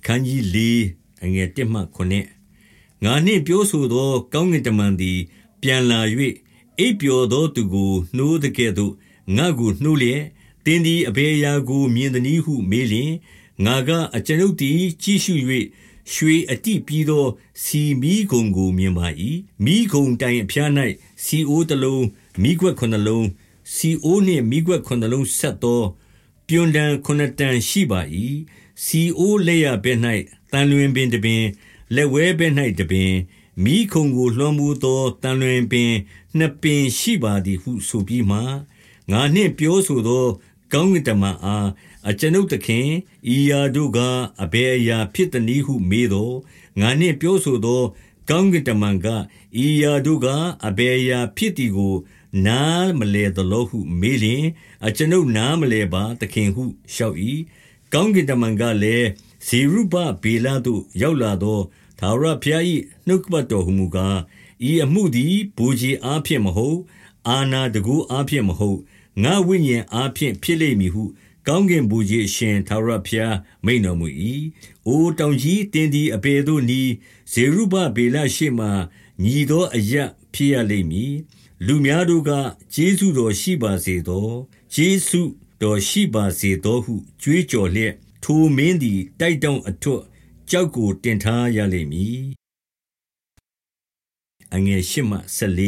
အခန်းကြီး၄အငယ်၁မှ9ငါနှင့်ပြောဆိုသော ကောင်းကင်တမန်သည် ပြန်လာ၍အိပ်ပျော်သောသူကိုနှိုးသကဲ့သို့ငါ့ကိုနှိုးလျက်သင်သည်အဘယ်အရာကိုမြင်သနည်းဟုမေးလျှင်ငါကအကျွန်ုပ်သည်ကြည့်ရှု၍ရွှေအတိပြီးသော စီမီးခုံကိုမြင်ပါ၏မိခုံတိုင်အဖျား၌စီအိုးတစ်လုံးမိခွက်ခုနှလုံးစီအိုးနှင့်မိခွက်ခုနှလုံးဆက်သော ပြွန်တန်ခုနှစ်တန်ရှိပါ၏စီအိုးလက်ရဘက်၌တန်လွင်ပင်တပင် လက်ဝဲဘက်၌တပင်မိခုံကို လွှမ်းမိုးသောတန်လွင်ပင်နှစ်ပင်ရှိပါသည်ဟု ဆိုပြီးမှ ငါနှင့်ပြောဆိုသော ကောင်းကင်တမန်အား အကျွန်ုပ်သခင်ဤယာတို့ကအဘယ်အရာဖြစ်သနည်းဟု မေးသောငါနှင့်ပြောဆိုသော ကောင်းကင်တမန်ကဤယာတို့ကအဘယ်အရာဖြစ်သည်ကို နားမလဲသလောဟု မေးလျင်အကျွန်ုပ်နားမလဲပါသခင်ဟုလျှောက်၏ကောင်းကင်တမန်ကလည်းဇေရုဘဗေလသို့ရောက်လာသောထာဝရဘုရား၏နှုတ်ကပတ်တော်ဟူမူကားဤအမှုသည်ဘူကြီးအားဖြင့်မဟုတ် အာနာတကူအားဖြင့်မဟုတ်ငါဝိညာဉ်အားဖြင့်ဖြစ်လိမ့်မည်ဟုကောင်းကင်ဘူကြီးအရှင်ထာဝရဘုရားမိန်တော်မူ၏အိုတောင်ကြီးတင်းဒီအပေတို့နီဇေရုဘဗေလရှိမှညီသောအရဖြစ်ရလိမ့်မည် လူများတို့က ကျေးဇူးတော်ရှိပါစေသော ကျေးဇူးတော်ရှိပါစေသောဟု ကြွေးကြော်လျက် ထိုမင်းသည် တိုက်တောင့်အထွတ်ကျောက်ကို တင်ထားရလိမ့်မည်အငယ်ရှိမှ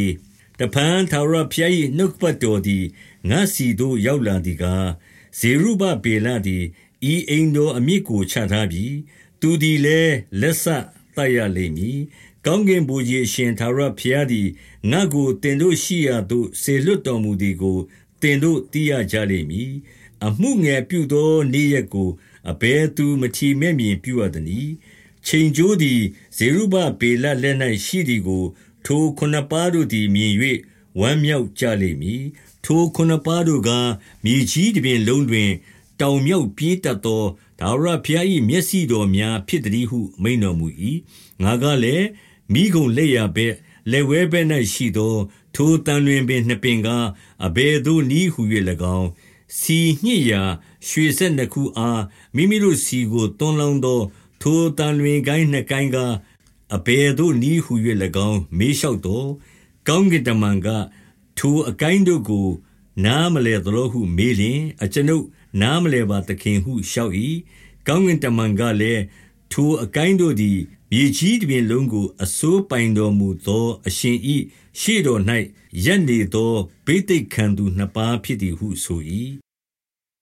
14တပန်းသာရဖျား၏နှုတ်ပတ်တော်သည် ငါစီတို့ ရောက်လာသည်ကား ဇေရုဘပေလသည် ဤအိမ်တော်အမြစ်ကို ချထားပြီးသူသည်လည်း လက်ဆတတ်ရလိမ့်မည် ကောင်းကင်ဘုရားရှင်သာရဖျားသည်ငါကိုတင်တို့ရှိရာသို့ဆေလွတ်တော်မူသည်ကိုတင်တို့သိရကြလိမ့်မည်အမှုငယ်ပြုသောနေ့ရက်ကိုအဘယ်သူမချီမဲ့မြင်ပြုရသနည်းချိန်ကျိုးသည်ဇေရုဘပေလလက်၌ရှိသည်ကို ထိုခုနှစ်ပါးတို့သည်မြင်၍ဝမ်းမြောက်ကြလိမ့်မည်ထိုခုနှစ်ပါးတို့ကမြေကြီးတစ်ပြင်လုံးတွင် တောင်မြောက်ပြေးတတ်သောဒါဝရဘုရား၏မျက်စိတော်များဖြစ်သည်ဟု မိန်တော်မူ၏ငါကလည်း မိကုံလက်ရဘက်လက်ဝဲဘက်၌ရှိသော ထိုတန်တွင်ပင်နှစ်ပင်ကအဘယ်သို့နည်းဟု၍၎င်းစီညှစ်ရာရွှေဆက်နှစ်ခုအားမိမိတို့စီကိုတွန်းလောင်းသော ထိုတန်လွင်ကိုင်းနှစ်ကိုင်းကအဘယ်သို့နည်းဟု၍၎င်းမေးလျှောက်တော်ကောင်းကင်တမန်ကထိုအကိုင်းတို့ကိုနားမလဲသလိုဟုမေးလျင်အကျွန်ုပ်နားမလဲပါသခင်ဟုလျှောက်၏ကောင်းကင်တမန်ကလည်းထိုအကိုင်းတို့သည် မြေကြီးတစ်ပြင်လုံးကိုအစိုးပိုင်တော်မူသော အရှင်ဤရှေ့တော်၌ရက်နေသောဘိသိက်ခံသူနှစ်ပါးဖြစ်သည်ဟုဆို၏